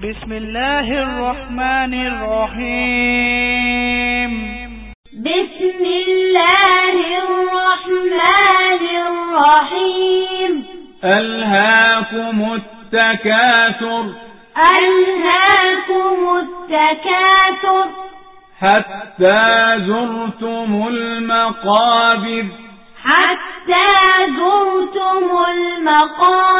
بسم الله الرحمن الرحيم. بسم الله الرحمن الرحيم. ألهاكم التكاثر. ألهاكم التكاثر. حتى زرتم المقابر. حتى زرتم المقابر.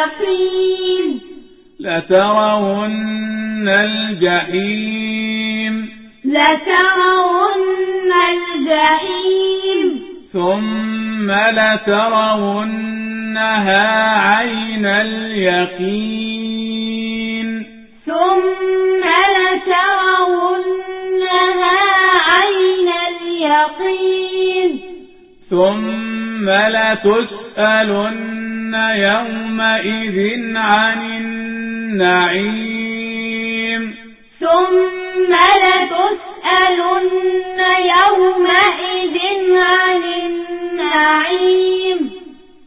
اليقين لترون الجحيم. لترون الجحيم. ثم لترونها عين اليقين. ثم لترونها عين اليقين. ثم لتسألن يومئذ عن النعيم.